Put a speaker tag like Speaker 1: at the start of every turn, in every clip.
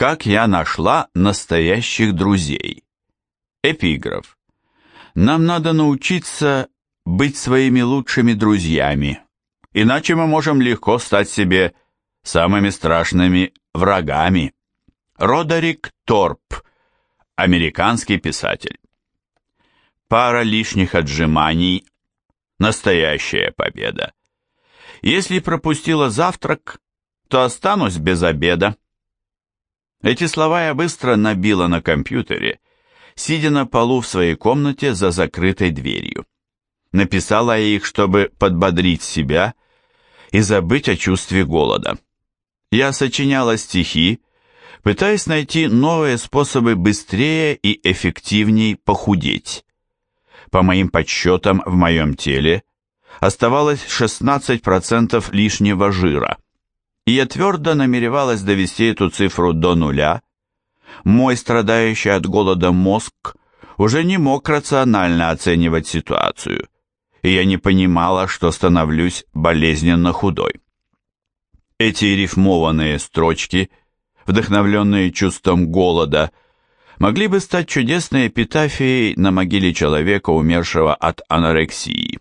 Speaker 1: Как я нашла настоящих друзей? Эпиграф. Нам надо научиться быть своими лучшими друзьями, иначе мы можем легко стать себе самыми страшными врагами. Родерик Торп, американский писатель. Пара лишних отжиманий – настоящая победа. Если пропустила завтрак, то останусь без обеда. Эти слова я быстро набила на компьютере, сидя на полу в своей комнате за закрытой дверью. Написала я их, чтобы подбодрить себя и забыть о чувстве голода. Я сочиняла стихи, пытаясь найти новые способы быстрее и эффективней похудеть. По моим подсчетам, в моем теле оставалось 16% лишнего жира, и я твердо намеревалась довести эту цифру до нуля. Мой страдающий от голода мозг уже не мог рационально оценивать ситуацию, и я не понимала, что становлюсь болезненно худой. Эти рифмованные строчки, вдохновленные чувством голода, могли бы стать чудесной эпитафией на могиле человека, умершего от анорексии.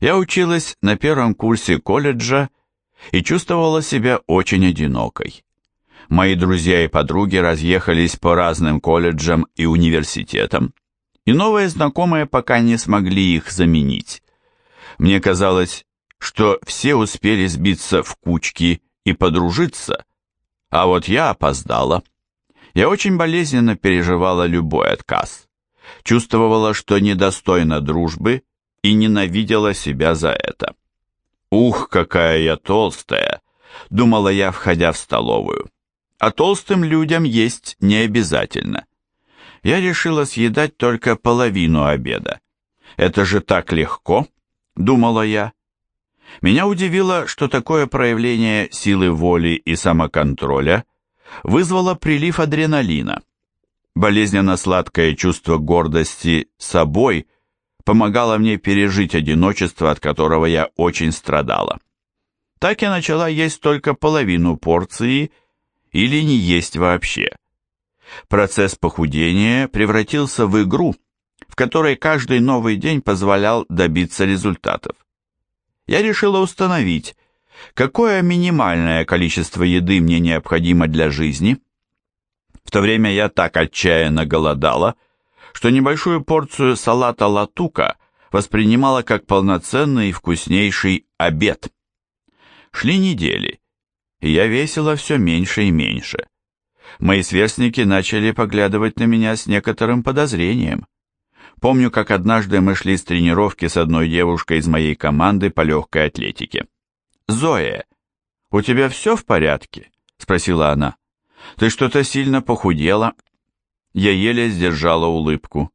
Speaker 1: Я училась на первом курсе колледжа и чувствовала себя очень одинокой. Мои друзья и подруги разъехались по разным колледжам и университетам, и новые знакомые пока не смогли их заменить. Мне казалось, что все успели сбиться в кучки и подружиться, а вот я опоздала. Я очень болезненно переживала любой отказ. Чувствовала, что недостойна дружбы и ненавидела себя за это. «Ух, какая я толстая!» — думала я, входя в столовую. А толстым людям есть не обязательно. Я решила съедать только половину обеда. «Это же так легко!» — думала я. Меня удивило, что такое проявление силы воли и самоконтроля вызвало прилив адреналина. Болезненно-сладкое чувство гордости собой помогало мне пережить одиночество, от которого я очень страдала. Так я начала есть только половину порции или не есть вообще. Процесс похудения превратился в игру, в которой каждый новый день позволял добиться результатов. Я решила установить, какое минимальное количество еды мне необходимо для жизни. В то время я так отчаянно голодала, что небольшую порцию салата латука воспринимала как полноценный и вкуснейший обед. Шли недели, и я весила все меньше и меньше. Мои сверстники начали поглядывать на меня с некоторым подозрением. Помню, как однажды мы шли с тренировки с одной девушкой из моей команды по легкой атлетике. «Зоя, у тебя все в порядке?» – спросила она. «Ты что-то сильно похудела?» Я еле сдержала улыбку.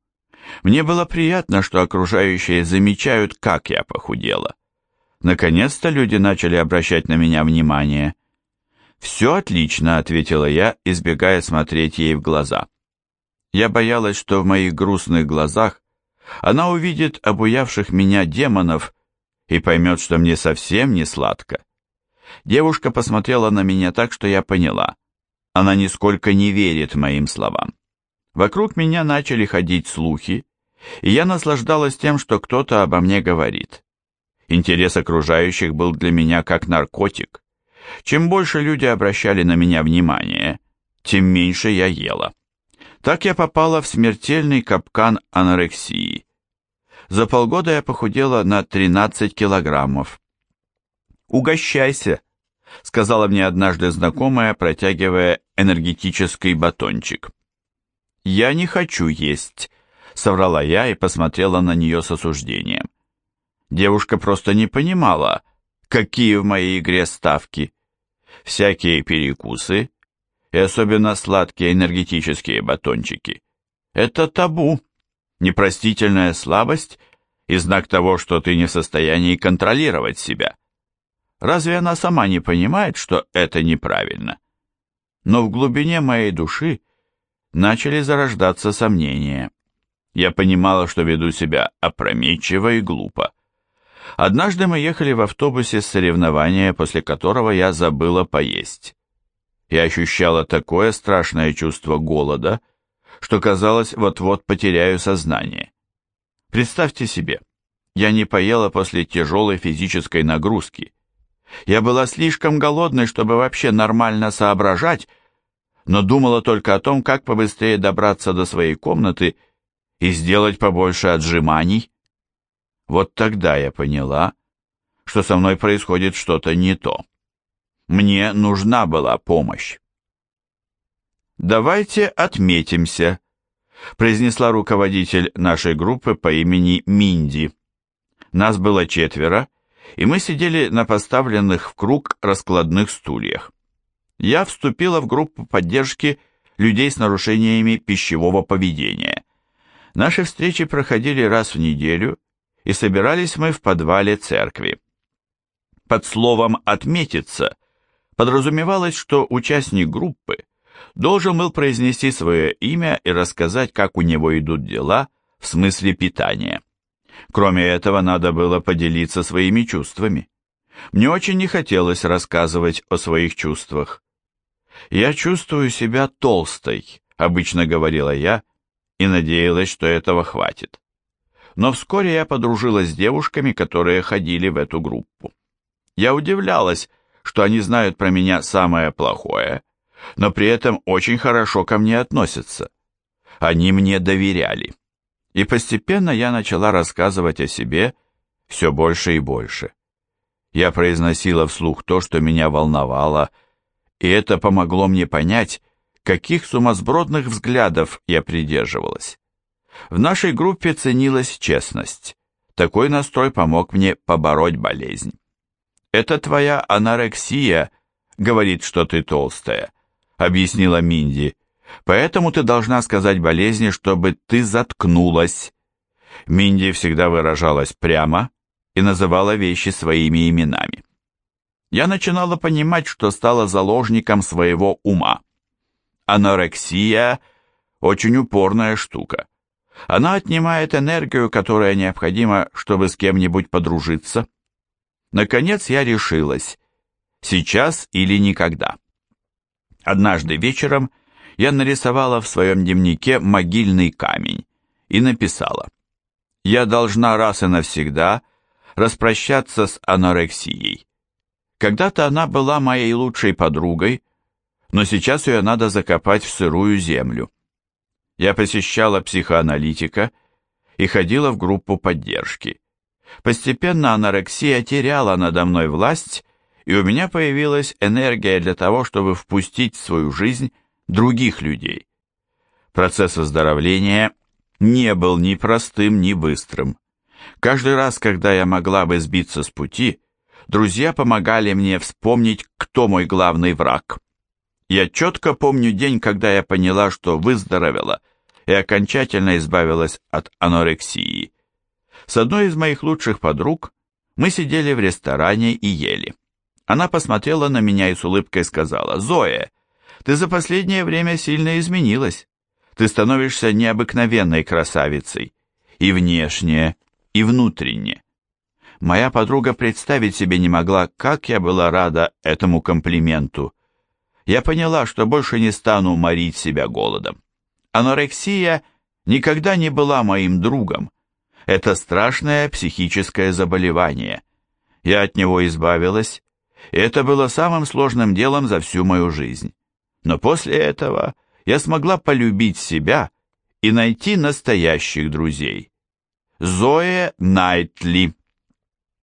Speaker 1: Мне было приятно, что окружающие замечают, как я похудела. Наконец-то люди начали обращать на меня внимание. «Все отлично», — ответила я, избегая смотреть ей в глаза. Я боялась, что в моих грустных глазах она увидит обуявших меня демонов и поймет, что мне совсем не сладко. Девушка посмотрела на меня так, что я поняла. Она нисколько не верит моим словам. Вокруг меня начали ходить слухи, и я наслаждалась тем, что кто-то обо мне говорит. Интерес окружающих был для меня как наркотик. Чем больше люди обращали на меня внимание, тем меньше я ела. Так я попала в смертельный капкан анорексии. За полгода я похудела на 13 килограммов. «Угощайся», — сказала мне однажды знакомая, протягивая энергетический батончик. «Я не хочу есть», — соврала я и посмотрела на нее с осуждением. Девушка просто не понимала, какие в моей игре ставки. Всякие перекусы и особенно сладкие энергетические батончики. Это табу, непростительная слабость и знак того, что ты не в состоянии контролировать себя. Разве она сама не понимает, что это неправильно? Но в глубине моей души начали зарождаться сомнения. Я понимала, что веду себя опрометчиво и глупо. Однажды мы ехали в автобусе с соревнования, после которого я забыла поесть. Я ощущала такое страшное чувство голода, что казалось, вот-вот потеряю сознание. Представьте себе, я не поела после тяжелой физической нагрузки. Я была слишком голодной, чтобы вообще нормально соображать, но думала только о том, как побыстрее добраться до своей комнаты и сделать побольше отжиманий. Вот тогда я поняла, что со мной происходит что-то не то. Мне нужна была помощь. «Давайте отметимся», — произнесла руководитель нашей группы по имени Минди. Нас было четверо, и мы сидели на поставленных в круг раскладных стульях. Я вступила в группу поддержки людей с нарушениями пищевого поведения. Наши встречи проходили раз в неделю, и собирались мы в подвале церкви. Под словом «отметиться» подразумевалось, что участник группы должен был произнести свое имя и рассказать, как у него идут дела в смысле питания. Кроме этого, надо было поделиться своими чувствами. Мне очень не хотелось рассказывать о своих чувствах. «Я чувствую себя толстой», — обычно говорила я, и надеялась, что этого хватит. Но вскоре я подружилась с девушками, которые ходили в эту группу. Я удивлялась, что они знают про меня самое плохое, но при этом очень хорошо ко мне относятся. Они мне доверяли. И постепенно я начала рассказывать о себе все больше и больше. Я произносила вслух то, что меня волновало, и это помогло мне понять, каких сумасбродных взглядов я придерживалась. В нашей группе ценилась честность. Такой настрой помог мне побороть болезнь. «Это твоя анорексия», — говорит, что ты толстая, — объяснила Минди. «Поэтому ты должна сказать болезни, чтобы ты заткнулась». Минди всегда выражалась прямо и называла вещи своими именами. Я начинала понимать, что стала заложником своего ума. Анорексия – очень упорная штука. Она отнимает энергию, которая необходима, чтобы с кем-нибудь подружиться. Наконец я решилась. Сейчас или никогда. Однажды вечером я нарисовала в своем дневнике могильный камень и написала «Я должна раз и навсегда распрощаться с анорексией. Когда-то она была моей лучшей подругой, но сейчас ее надо закопать в сырую землю. Я посещала психоаналитика и ходила в группу поддержки. Постепенно анорексия теряла надо мной власть, и у меня появилась энергия для того, чтобы впустить в свою жизнь других людей. Процесс выздоровления не был ни простым, ни быстрым. Каждый раз, когда я могла бы сбиться с пути, друзья помогали мне вспомнить, кто мой главный враг. Я четко помню день, когда я поняла, что выздоровела и окончательно избавилась от анорексии. С одной из моих лучших подруг мы сидели в ресторане и ели. Она посмотрела на меня и с улыбкой сказала, «Зоя, ты за последнее время сильно изменилась. Ты становишься необыкновенной красавицей. И внешне, и внутренне». Моя подруга представить себе не могла, как я была рада этому комплименту я поняла, что больше не стану морить себя голодом. Анорексия никогда не была моим другом. Это страшное психическое заболевание. Я от него избавилась, и это было самым сложным делом за всю мою жизнь. Но после этого я смогла полюбить себя и найти настоящих друзей. Зоя Найтли